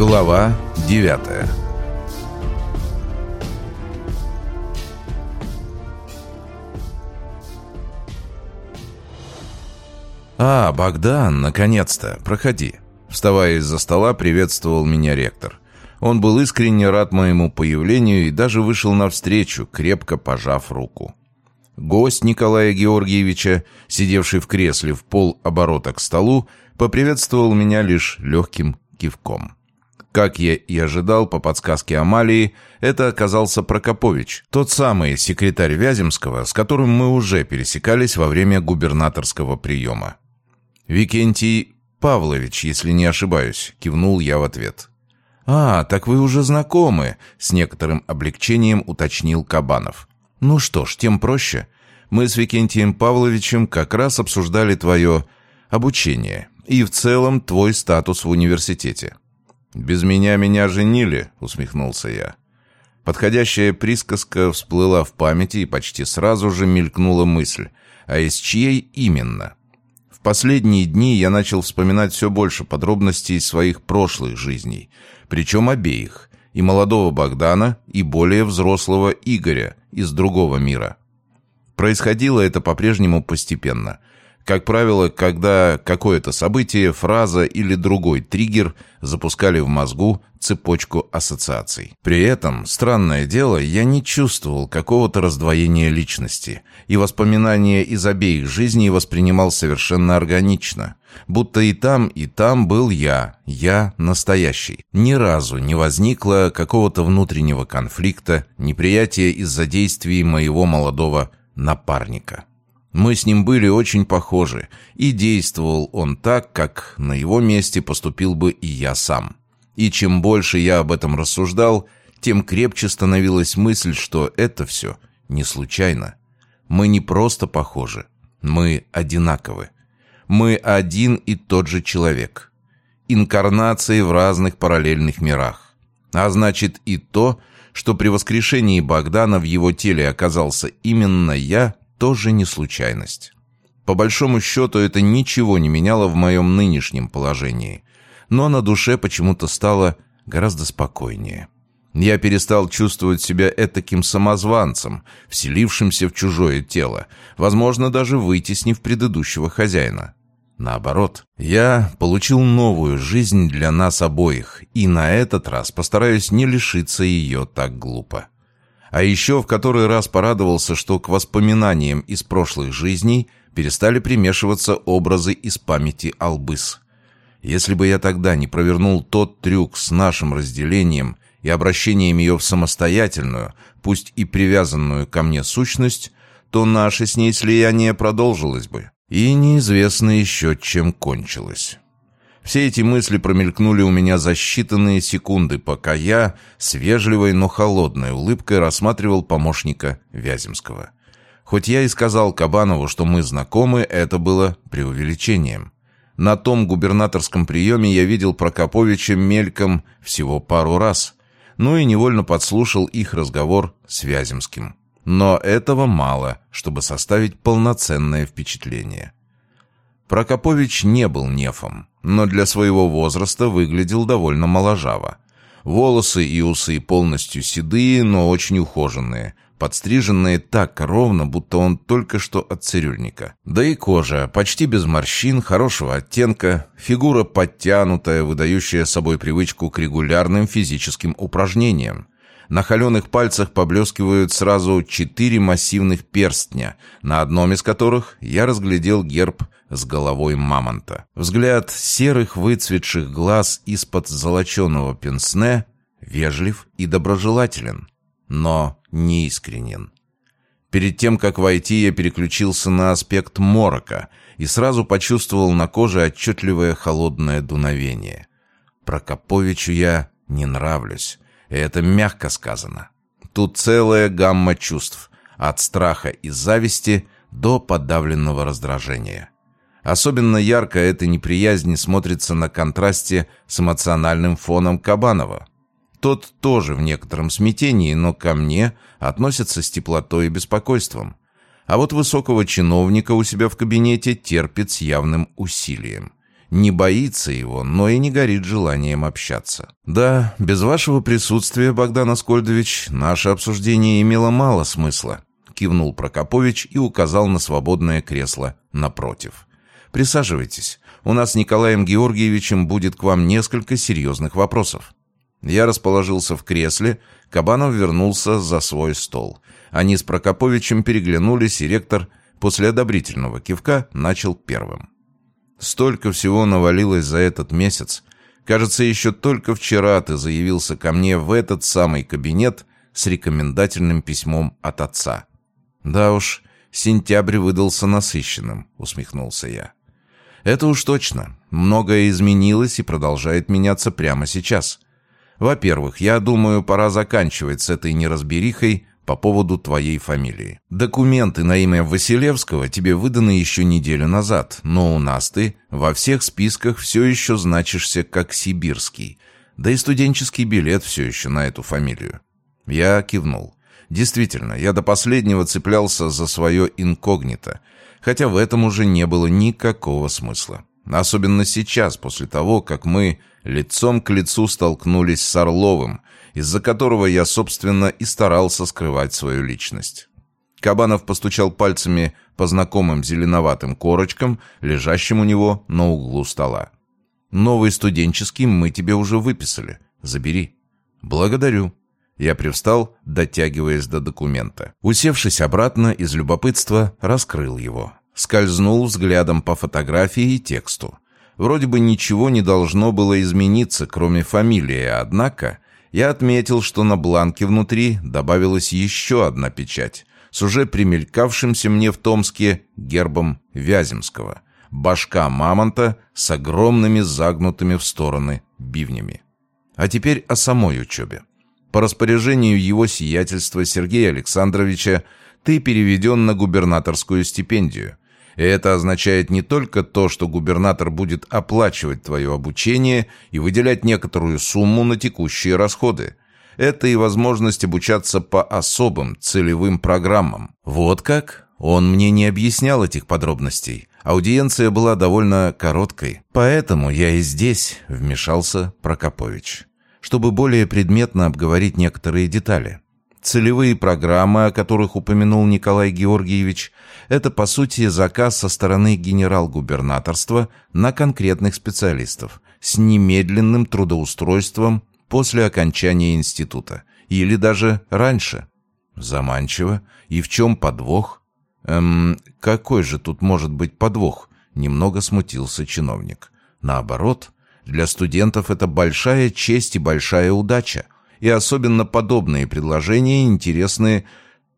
Глава девятая «А, Богдан, наконец-то! Проходи!» Вставая из-за стола, приветствовал меня ректор. Он был искренне рад моему появлению и даже вышел навстречу, крепко пожав руку. Гость Николая Георгиевича, сидевший в кресле в пол оборота к столу, поприветствовал меня лишь легким кивком. Как я и ожидал по подсказке Амалии, это оказался Прокопович, тот самый секретарь Вяземского, с которым мы уже пересекались во время губернаторского приема. «Викентий Павлович, если не ошибаюсь», — кивнул я в ответ. «А, так вы уже знакомы», — с некоторым облегчением уточнил Кабанов. «Ну что ж, тем проще. Мы с Викентием Павловичем как раз обсуждали твое обучение и в целом твой статус в университете». «Без меня меня женили», — усмехнулся я. Подходящая присказка всплыла в памяти и почти сразу же мелькнула мысль. А из чьей именно? В последние дни я начал вспоминать все больше подробностей своих прошлых жизней, причем обеих, и молодого Богдана, и более взрослого Игоря из другого мира. Происходило это по-прежнему постепенно – как правило, когда какое-то событие, фраза или другой триггер запускали в мозгу цепочку ассоциаций. При этом, странное дело, я не чувствовал какого-то раздвоения личности, и воспоминания из обеих жизней воспринимал совершенно органично. Будто и там, и там был я, я настоящий. Ни разу не возникло какого-то внутреннего конфликта, неприятия из-за действий моего молодого напарника. Мы с ним были очень похожи, и действовал он так, как на его месте поступил бы и я сам. И чем больше я об этом рассуждал, тем крепче становилась мысль, что это все не случайно. Мы не просто похожи, мы одинаковы. Мы один и тот же человек. Инкарнации в разных параллельных мирах. А значит и то, что при воскрешении Богдана в его теле оказался именно я – тоже не случайность. По большому счету, это ничего не меняло в моем нынешнем положении. Но на душе почему-то стало гораздо спокойнее. Я перестал чувствовать себя этаким самозванцем, вселившимся в чужое тело, возможно, даже вытеснив предыдущего хозяина. Наоборот, я получил новую жизнь для нас обоих, и на этот раз постараюсь не лишиться ее так глупо. А еще в который раз порадовался, что к воспоминаниям из прошлых жизней перестали примешиваться образы из памяти Албыс. Если бы я тогда не провернул тот трюк с нашим разделением и обращением ее в самостоятельную, пусть и привязанную ко мне сущность, то наше с ней слияние продолжилось бы. И неизвестно еще, чем кончилось. Все эти мысли промелькнули у меня за считанные секунды, пока я с вежливой, но холодной улыбкой рассматривал помощника Вяземского. Хоть я и сказал Кабанову, что мы знакомы, это было преувеличением. На том губернаторском приеме я видел Прокоповича мельком всего пару раз, ну и невольно подслушал их разговор с Вяземским. Но этого мало, чтобы составить полноценное впечатление. Прокопович не был нефом, но для своего возраста выглядел довольно моложаво. Волосы и усы полностью седые, но очень ухоженные, подстриженные так ровно, будто он только что от цирюльника. Да и кожа, почти без морщин, хорошего оттенка, фигура подтянутая, выдающая собой привычку к регулярным физическим упражнениям. На холеных пальцах поблескивают сразу четыре массивных перстня, на одном из которых я разглядел герб с головой мамонта. Взгляд серых выцветших глаз из-под золоченого пенсне вежлив и доброжелателен, но неискренен. Перед тем, как войти, я переключился на аспект морока и сразу почувствовал на коже отчетливое холодное дуновение. Прокоповичу я не нравлюсь. Это мягко сказано. Тут целая гамма чувств, от страха и зависти до подавленного раздражения. Особенно ярко эта неприязнь смотрится на контрасте с эмоциональным фоном Кабанова. Тот тоже в некотором смятении, но ко мне относится с теплотой и беспокойством. А вот высокого чиновника у себя в кабинете терпит с явным усилием. не боится его, но и не горит желанием общаться. Да, без вашего присутствия, Богдан Аскольдович, наше обсуждение имело мало смысла, кивнул Прокопович и указал на свободное кресло напротив. Присаживайтесь. У нас с Николаем Георгиевичем будет к вам несколько серьезных вопросов. Я расположился в кресле, Кабанов вернулся за свой стол. Они с Прокоповичем переглянулись, и ректор после одобрительного кивка начал первым. Столько всего навалилось за этот месяц. Кажется, еще только вчера ты заявился ко мне в этот самый кабинет с рекомендательным письмом от отца. Да уж, сентябрь выдался насыщенным, усмехнулся я. Это уж точно. Многое изменилось и продолжает меняться прямо сейчас. Во-первых, я думаю, пора заканчивать с этой неразберихой по поводу твоей фамилии. Документы на имя Василевского тебе выданы еще неделю назад, но у нас ты во всех списках все еще значишься как сибирский, да и студенческий билет все еще на эту фамилию. Я кивнул. Действительно, я до последнего цеплялся за свое инкогнито, хотя в этом уже не было никакого смысла. Особенно сейчас, после того, как мы лицом к лицу столкнулись с Орловым, из-за которого я, собственно, и старался скрывать свою личность. Кабанов постучал пальцами по знакомым зеленоватым корочкам, лежащим у него на углу стола. «Новый студенческий мы тебе уже выписали. Забери». «Благодарю». Я привстал, дотягиваясь до документа. Усевшись обратно, из любопытства раскрыл его. Скользнул взглядом по фотографии и тексту. Вроде бы ничего не должно было измениться, кроме фамилии, однако я отметил, что на бланке внутри добавилась еще одна печать с уже примелькавшимся мне в Томске гербом Вяземского. Башка мамонта с огромными загнутыми в стороны бивнями. А теперь о самой учебе. По распоряжению его сиятельства Сергея Александровича ты переведен на губернаторскую стипендию. И это означает не только то, что губернатор будет оплачивать твое обучение и выделять некоторую сумму на текущие расходы. Это и возможность обучаться по особым целевым программам. Вот как? Он мне не объяснял этих подробностей. Аудиенция была довольно короткой. Поэтому я и здесь вмешался Прокопович. Чтобы более предметно обговорить некоторые детали. Целевые программы, о которых упомянул Николай Георгиевич, это, по сути, заказ со стороны генерал-губернаторства на конкретных специалистов с немедленным трудоустройством после окончания института или даже раньше. Заманчиво. И в чем подвох? Эм, какой же тут может быть подвох? Немного смутился чиновник. Наоборот, для студентов это большая честь и большая удача – и особенно подобные предложения интересны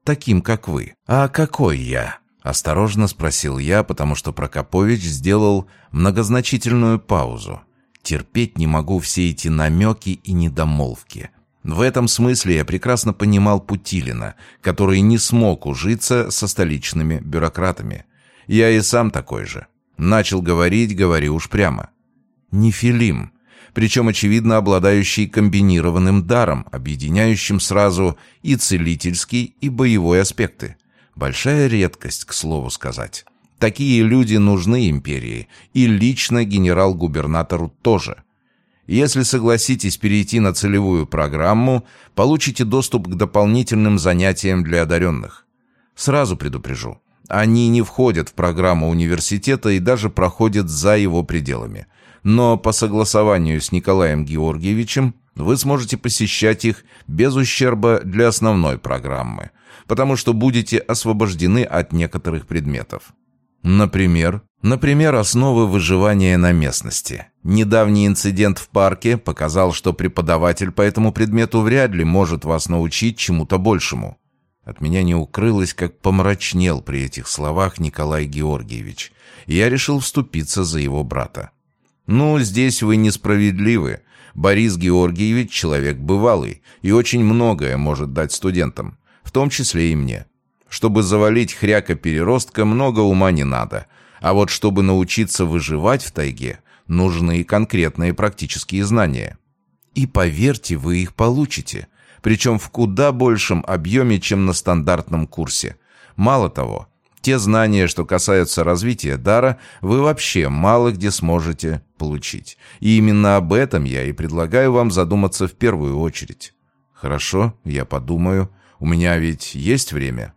таким, как вы. А какой я? Осторожно спросил я, потому что Прокопович сделал многозначительную паузу. Терпеть не могу все эти намеки и недомолвки. В этом смысле я прекрасно понимал Путилина, который не смог ужиться со столичными бюрократами. Я и сам такой же. Начал говорить, говори уж прямо. Нефилим причем, очевидно, обладающий комбинированным даром, объединяющим сразу и целительский, и боевой аспекты. Большая редкость, к слову сказать. Такие люди нужны империи, и лично генерал-губернатору тоже. Если согласитесь перейти на целевую программу, получите доступ к дополнительным занятиям для одаренных. Сразу предупрежу, они не входят в программу университета и даже проходят за его пределами – но по согласованию с Николаем Георгиевичем вы сможете посещать их без ущерба для основной программы, потому что будете освобождены от некоторых предметов. Например, например, основы выживания на местности. Недавний инцидент в парке показал, что преподаватель по этому предмету вряд ли может вас научить чему-то большему. От меня не укрылось, как помрачнел при этих словах Николай Георгиевич, я решил вступиться за его брата. «Ну, здесь вы несправедливы. Борис Георгиевич человек бывалый и очень многое может дать студентам, в том числе и мне. Чтобы завалить хряка-переростка, много ума не надо. А вот чтобы научиться выживать в тайге, нужны конкретные практические знания. И поверьте, вы их получите. Причем в куда большем объеме, чем на стандартном курсе. Мало того, Те знания, что касаются развития дара, вы вообще мало где сможете получить. И именно об этом я и предлагаю вам задуматься в первую очередь. Хорошо, я подумаю. У меня ведь есть время?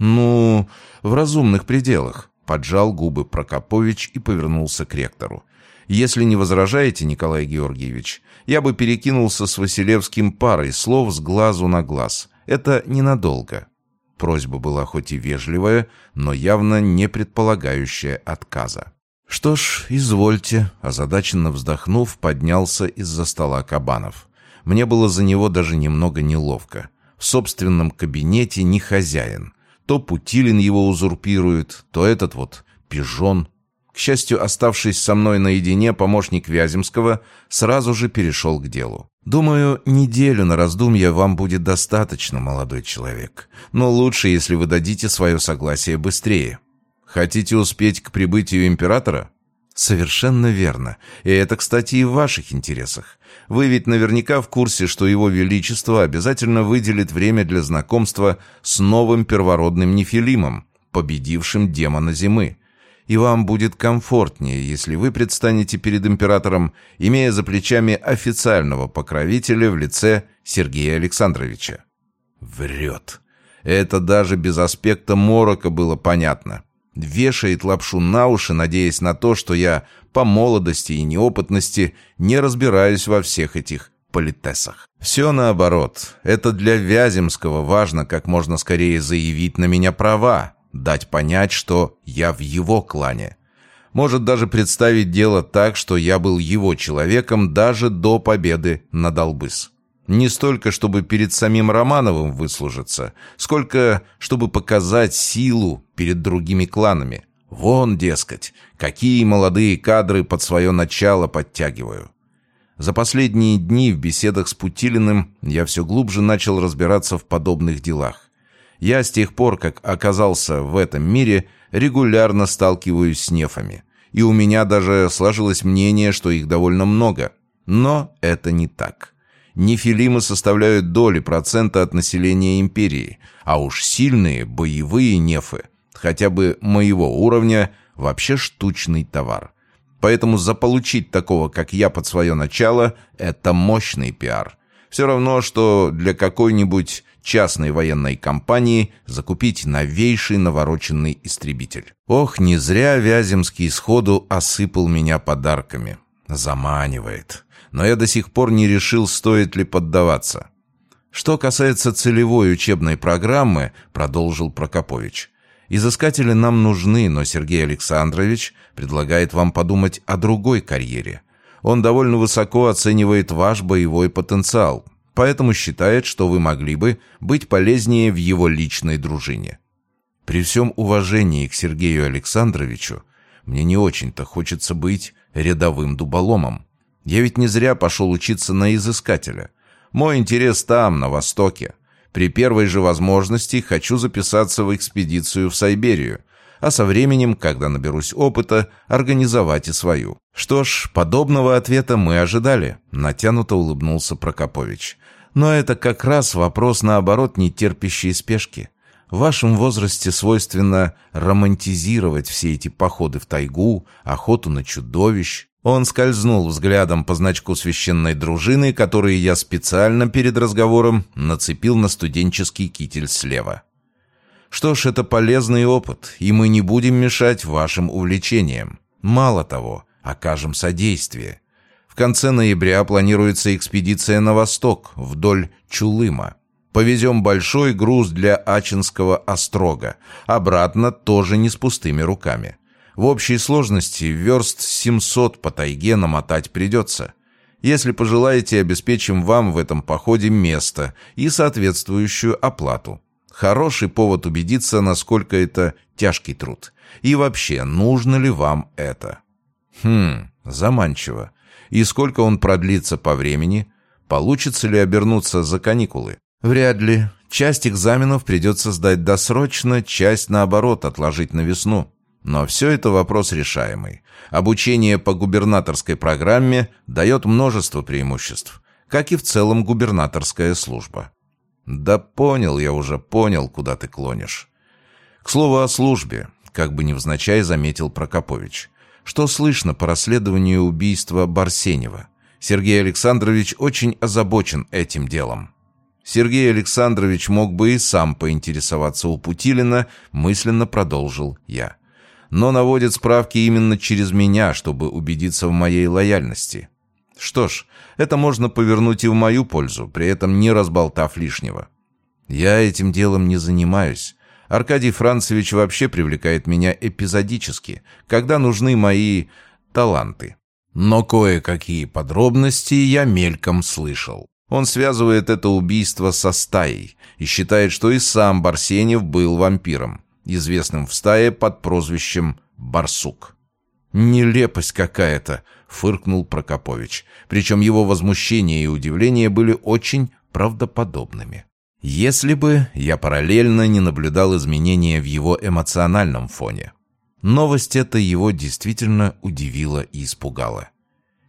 Ну, в разумных пределах. Поджал губы Прокопович и повернулся к ректору. Если не возражаете, Николай Георгиевич, я бы перекинулся с Василевским парой слов с глазу на глаз. Это ненадолго. Просьба была хоть и вежливая, но явно не предполагающая отказа. «Что ж, извольте», — озадаченно вздохнув, поднялся из-за стола Кабанов. Мне было за него даже немного неловко. В собственном кабинете не хозяин. То Путилин его узурпирует, то этот вот пижон. К счастью, оставшись со мной наедине, помощник Вяземского сразу же перешел к делу. «Думаю, неделю на раздумье вам будет достаточно, молодой человек. Но лучше, если вы дадите свое согласие быстрее. Хотите успеть к прибытию императора?» «Совершенно верно. И это, кстати, и в ваших интересах. Вы ведь наверняка в курсе, что его величество обязательно выделит время для знакомства с новым первородным нефилимом, победившим демона зимы и вам будет комфортнее, если вы предстанете перед императором, имея за плечами официального покровителя в лице Сергея Александровича. Врет. Это даже без аспекта морока было понятно. Вешает лапшу на уши, надеясь на то, что я по молодости и неопытности не разбираюсь во всех этих политесах. Все наоборот. Это для Вяземского важно как можно скорее заявить на меня права, дать понять, что я в его клане. Может даже представить дело так, что я был его человеком даже до победы над Албыс. Не столько, чтобы перед самим Романовым выслужиться, сколько, чтобы показать силу перед другими кланами. Вон, дескать, какие молодые кадры под свое начало подтягиваю. За последние дни в беседах с Путилиным я все глубже начал разбираться в подобных делах. Я с тех пор, как оказался в этом мире, регулярно сталкиваюсь с нефами. И у меня даже сложилось мнение, что их довольно много. Но это не так. Нефилимы составляют доли процента от населения империи, а уж сильные боевые нефы, хотя бы моего уровня, вообще штучный товар. Поэтому заполучить такого, как я, под свое начало – это мощный пиар. Все равно, что для какой-нибудь частной военной компании закупить новейший навороченный истребитель. Ох, не зря Вяземский сходу осыпал меня подарками. Заманивает. Но я до сих пор не решил, стоит ли поддаваться. Что касается целевой учебной программы, продолжил Прокопович, изыскатели нам нужны, но Сергей Александрович предлагает вам подумать о другой карьере. Он довольно высоко оценивает ваш боевой потенциал, поэтому считает, что вы могли бы быть полезнее в его личной дружине. При всем уважении к Сергею Александровичу, мне не очень-то хочется быть рядовым дуболомом. Я ведь не зря пошел учиться на изыскателя. Мой интерес там, на Востоке. При первой же возможности хочу записаться в экспедицию в Сайберию, а со временем, когда наберусь опыта, организовать и свою. Что ж, подобного ответа мы ожидали, натянуто улыбнулся Прокопович. Но это как раз вопрос, наоборот, не терпящий спешки. В вашем возрасте свойственно романтизировать все эти походы в тайгу, охоту на чудовищ. Он скользнул взглядом по значку священной дружины, который я специально перед разговором нацепил на студенческий китель слева. Что ж, это полезный опыт, и мы не будем мешать вашим увлечениям. Мало того, окажем содействие. В конце ноября планируется экспедиция на восток, вдоль Чулыма. Повезем большой груз для Ачинского острога. Обратно тоже не с пустыми руками. В общей сложности верст 700 по тайге намотать придется. Если пожелаете, обеспечим вам в этом походе место и соответствующую оплату. Хороший повод убедиться, насколько это тяжкий труд. И вообще, нужно ли вам это? Хм, заманчиво и сколько он продлится по времени, получится ли обернуться за каникулы. Вряд ли. Часть экзаменов придется сдать досрочно, часть, наоборот, отложить на весну. Но все это вопрос решаемый. Обучение по губернаторской программе дает множество преимуществ, как и в целом губернаторская служба. Да понял я уже, понял, куда ты клонишь. К слову о службе, как бы невзначай заметил Прокопович. Что слышно по расследованию убийства Барсенева? Сергей Александрович очень озабочен этим делом. Сергей Александрович мог бы и сам поинтересоваться у Путилина, мысленно продолжил я. Но наводит справки именно через меня, чтобы убедиться в моей лояльности. Что ж, это можно повернуть и в мою пользу, при этом не разболтав лишнего. Я этим делом не занимаюсь. Аркадий Францевич вообще привлекает меня эпизодически, когда нужны мои таланты. Но кое-какие подробности я мельком слышал. Он связывает это убийство со стаей и считает, что и сам Барсенев был вампиром, известным в стае под прозвищем «Барсук». «Нелепость какая-то!» — фыркнул Прокопович. Причем его возмущение и удивление были очень правдоподобными. Если бы я параллельно не наблюдал изменения в его эмоциональном фоне. Новость эта его действительно удивила и испугала.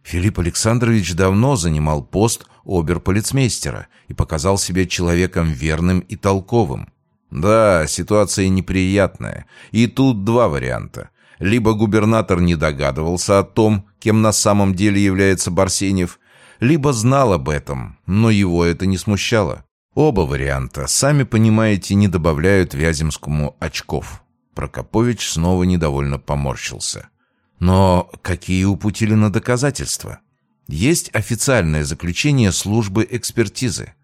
Филипп Александрович давно занимал пост оберполицмейстера и показал себя человеком верным и толковым. Да, ситуация неприятная, и тут два варианта. Либо губернатор не догадывался о том, кем на самом деле является Барсенев, либо знал об этом, но его это не смущало. Оба варианта, сами понимаете, не добавляют Вяземскому очков. Прокопович снова недовольно поморщился. Но какие у Путилина доказательства? Есть официальное заключение службы экспертизы.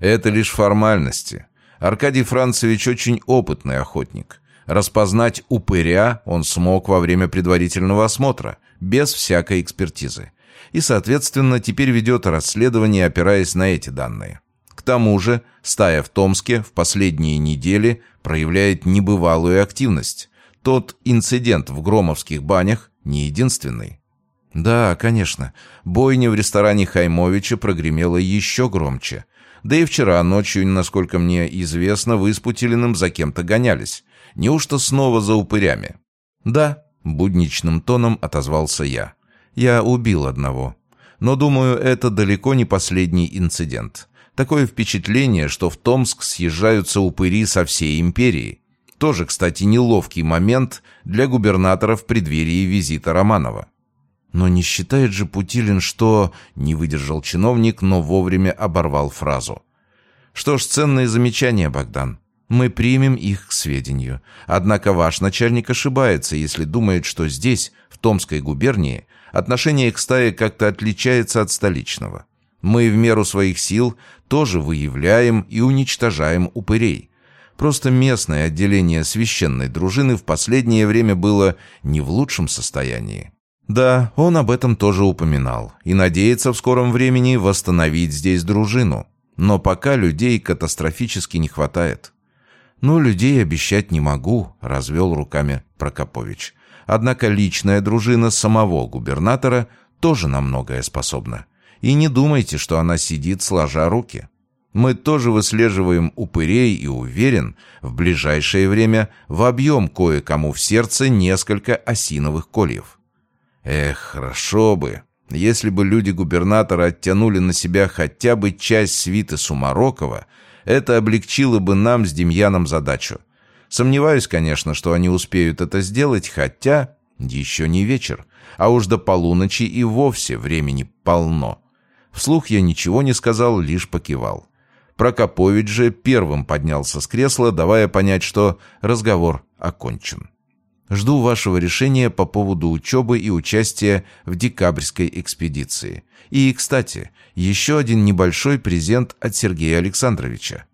Это лишь формальности. Аркадий Францевич очень опытный охотник. Распознать упыря он смог во время предварительного осмотра, без всякой экспертизы. И, соответственно, теперь ведет расследование, опираясь на эти данные. Тому же, стая в Томске в последние недели проявляет небывалую активность. Тот инцидент в Громовских банях не единственный. Да, конечно, бойня в ресторане Хаймовича прогремела еще громче. Да и вчера ночью, насколько мне известно, вы с Путилиным за кем-то гонялись. Неужто снова за упырями? Да, будничным тоном отозвался я. Я убил одного. Но, думаю, это далеко не последний инцидент. Такое впечатление, что в Томск съезжаются упыри со всей империи. Тоже, кстати, неловкий момент для губернатора в преддверии визита Романова. Но не считает же Путилин, что... Не выдержал чиновник, но вовремя оборвал фразу. Что ж, ценные замечания, Богдан. Мы примем их к сведению. Однако ваш начальник ошибается, если думает, что здесь, в Томской губернии, отношение к стае как-то отличается от столичного. Мы в меру своих сил тоже выявляем и уничтожаем упырей. Просто местное отделение священной дружины в последнее время было не в лучшем состоянии. Да, он об этом тоже упоминал и надеется в скором времени восстановить здесь дружину. Но пока людей катастрофически не хватает. «Ну, людей обещать не могу», — развел руками Прокопович. «Однако личная дружина самого губернатора тоже на многое способна. И не думайте, что она сидит сложа руки. Мы тоже выслеживаем упырей и уверен, в ближайшее время вобьем кое-кому в сердце несколько осиновых кольев». Эх, хорошо бы, если бы люди губернатора оттянули на себя хотя бы часть свиты Сумарокова, это облегчило бы нам с Демьяном задачу. Сомневаюсь, конечно, что они успеют это сделать, хотя еще не вечер, а уж до полуночи и вовсе времени полно. Вслух я ничего не сказал, лишь покивал. Прокопович же первым поднялся с кресла, давая понять, что разговор окончен. Жду вашего решения по поводу учебы и участия в декабрьской экспедиции. И, кстати, еще один небольшой презент от Сергея Александровича.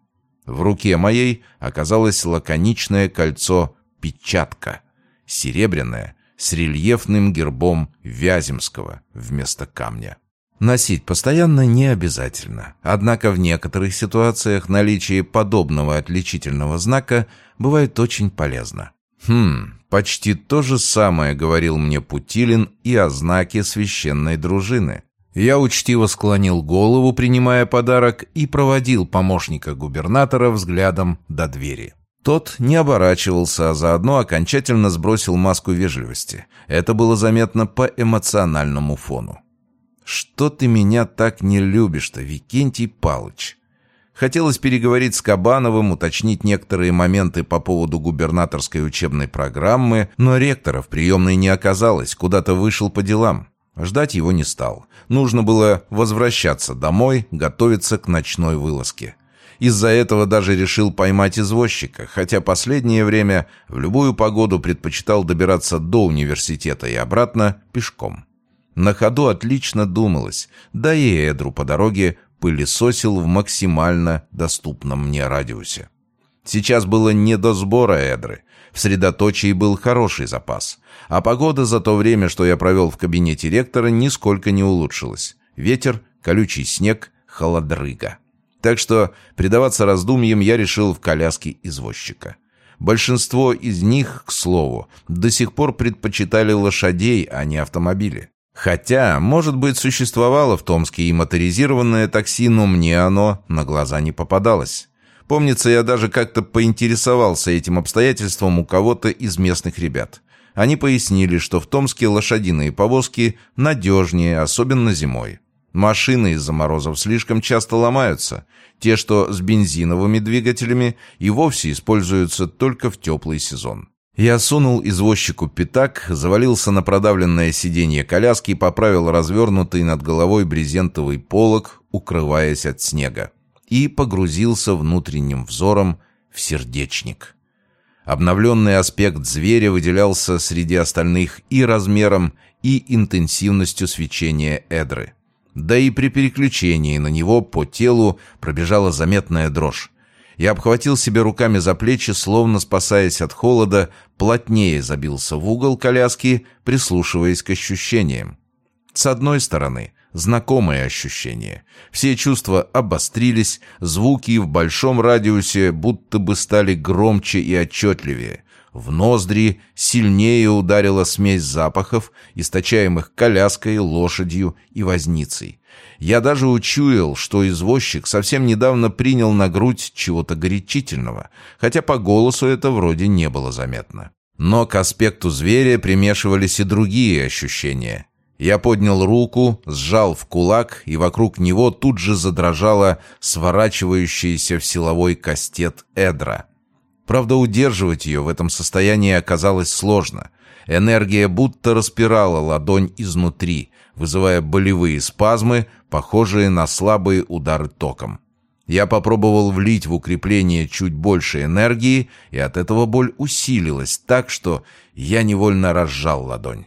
В руке моей оказалось лаконичное кольцо «Печатка», серебряное, с рельефным гербом Вяземского вместо камня. Носить постоянно не обязательно, однако в некоторых ситуациях наличие подобного отличительного знака бывает очень полезно. Хм, почти то же самое говорил мне Путилин и о знаке священной дружины. Я учтиво склонил голову, принимая подарок, и проводил помощника губернатора взглядом до двери. Тот не оборачивался, а заодно окончательно сбросил маску вежливости. Это было заметно по эмоциональному фону. «Что ты меня так не любишь-то, Викентий Палыч?» Хотелось переговорить с Кабановым, уточнить некоторые моменты по поводу губернаторской учебной программы, но ректора в приемной не оказалось, куда-то вышел по делам. Ждать его не стал. Нужно было возвращаться домой, готовиться к ночной вылазке. Из-за этого даже решил поймать извозчика, хотя последнее время в любую погоду предпочитал добираться до университета и обратно пешком. На ходу отлично думалось, да и Эдру по дороге пылесосил в максимально доступном мне радиусе. Сейчас было не до сбора Эдры. В средоточии был хороший запас. А погода за то время, что я провел в кабинете ректора, нисколько не улучшилась. Ветер, колючий снег, холодрыга. Так что предаваться раздумьям я решил в коляске извозчика. Большинство из них, к слову, до сих пор предпочитали лошадей, а не автомобили. Хотя, может быть, существовало в Томске и моторизированное такси, но мне оно на глаза не попадалось. Помнится, я даже как-то поинтересовался этим обстоятельством у кого-то из местных ребят. Они пояснили, что в Томске лошадиные повозки надежнее, особенно зимой. Машины из-за морозов слишком часто ломаются. Те, что с бензиновыми двигателями, и вовсе используются только в теплый сезон. Я сунул извозчику пятак, завалился на продавленное сиденье коляски и поправил развернутый над головой брезентовый полог, укрываясь от снега, и погрузился внутренним взором в сердечник. Обновленный аспект зверя выделялся среди остальных и размером, и интенсивностью свечения эдры. Да и при переключении на него по телу пробежала заметная дрожь. Я обхватил себе руками за плечи, словно спасаясь от холода, плотнее забился в угол коляски, прислушиваясь к ощущениям. С одной стороны, знакомые ощущения. Все чувства обострились, звуки в большом радиусе будто бы стали громче и отчетливее. В ноздри сильнее ударила смесь запахов, источаемых коляской, лошадью и возницей. Я даже учуял, что извозчик совсем недавно принял на грудь чего-то горячительного, хотя по голосу это вроде не было заметно. Но к аспекту зверя примешивались и другие ощущения. Я поднял руку, сжал в кулак, и вокруг него тут же задрожала сворачивающаяся в силовой кастет эдра. Правда, удерживать ее в этом состоянии оказалось сложно. Энергия будто распирала ладонь изнутри, вызывая болевые спазмы, похожие на слабые удары током. Я попробовал влить в укрепление чуть больше энергии, и от этого боль усилилась так, что я невольно разжал ладонь.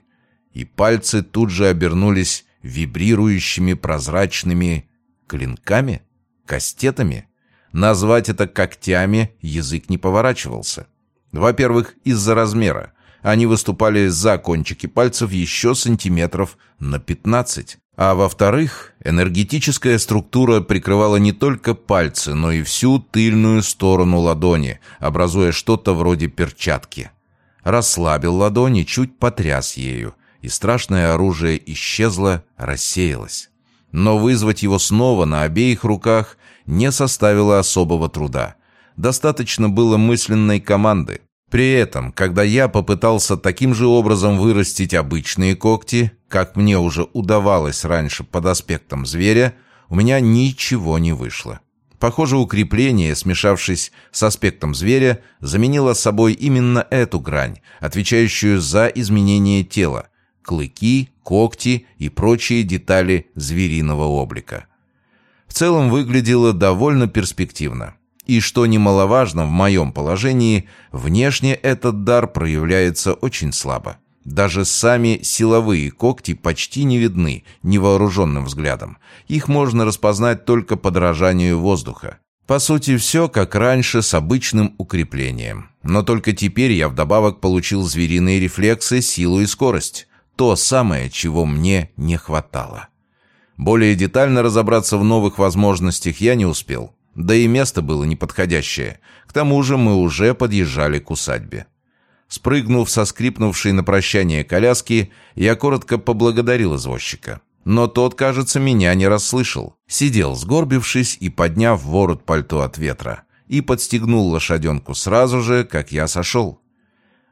И пальцы тут же обернулись вибрирующими прозрачными клинками, кастетами. Назвать это когтями язык не поворачивался. Во-первых, из-за размера. Они выступали за кончики пальцев еще сантиметров на 15. А во-вторых, энергетическая структура прикрывала не только пальцы, но и всю тыльную сторону ладони, образуя что-то вроде перчатки. Расслабил ладони, чуть потряс ею, и страшное оружие исчезло, рассеялось. Но вызвать его снова на обеих руках не составило особого труда. Достаточно было мысленной команды. При этом, когда я попытался таким же образом вырастить обычные когти, как мне уже удавалось раньше под аспектом зверя, у меня ничего не вышло. Похоже, укрепление, смешавшись с аспектом зверя, заменило собой именно эту грань, отвечающую за изменение тела, клыки, когти и прочие детали звериного облика. В целом выглядело довольно перспективно. И что немаловажно в моем положении, внешне этот дар проявляется очень слабо. Даже сами силовые когти почти не видны невооруженным взглядом. Их можно распознать только по воздуха. По сути, все как раньше с обычным укреплением. Но только теперь я вдобавок получил звериные рефлексы, силу и скорость. То самое, чего мне не хватало. Более детально разобраться в новых возможностях я не успел. Да и место было неподходящее. К тому же мы уже подъезжали к усадьбе. Спрыгнув со скрипнувшей на прощание коляски, я коротко поблагодарил извозчика. Но тот, кажется, меня не расслышал. Сидел, сгорбившись и подняв ворот пальто от ветра. И подстегнул лошаденку сразу же, как я сошел.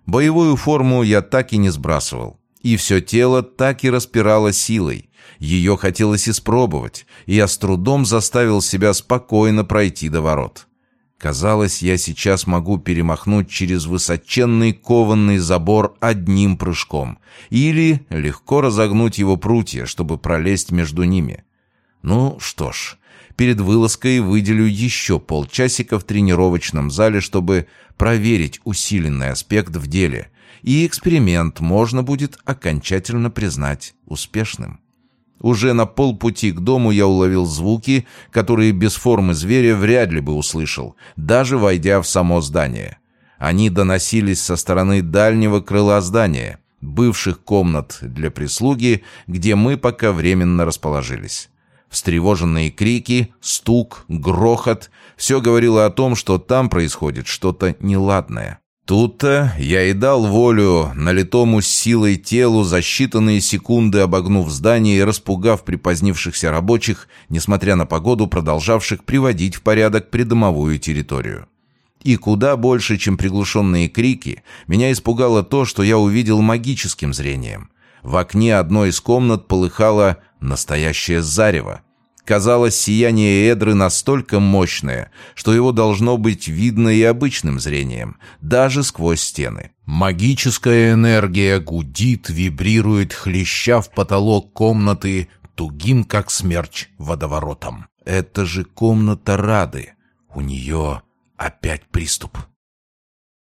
Боевую форму я так и не сбрасывал. И все тело так и распирало силой. Ее хотелось испробовать, и я с трудом заставил себя спокойно пройти до ворот. Казалось, я сейчас могу перемахнуть через высоченный кованный забор одним прыжком или легко разогнуть его прутья, чтобы пролезть между ними. Ну что ж, перед вылазкой выделю еще полчасика в тренировочном зале, чтобы проверить усиленный аспект в деле, и эксперимент можно будет окончательно признать успешным. Уже на полпути к дому я уловил звуки, которые без формы зверя вряд ли бы услышал, даже войдя в само здание. Они доносились со стороны дальнего крыла здания, бывших комнат для прислуги, где мы пока временно расположились. Встревоженные крики, стук, грохот — все говорило о том, что там происходит что-то неладное. Тут-то я и дал волю налитому силой телу за считанные секунды, обогнув здание и распугав припозднившихся рабочих, несмотря на погоду, продолжавших приводить в порядок придомовую территорию. И куда больше, чем приглушенные крики, меня испугало то, что я увидел магическим зрением. В окне одной из комнат полыхало настоящее зарево. Казалось, сияние Эдры настолько мощное, что его должно быть видно и обычным зрением, даже сквозь стены. Магическая энергия гудит, вибрирует, хлеща в потолок комнаты, тугим, как смерч, водоворотом. Это же комната Рады. У нее опять приступ.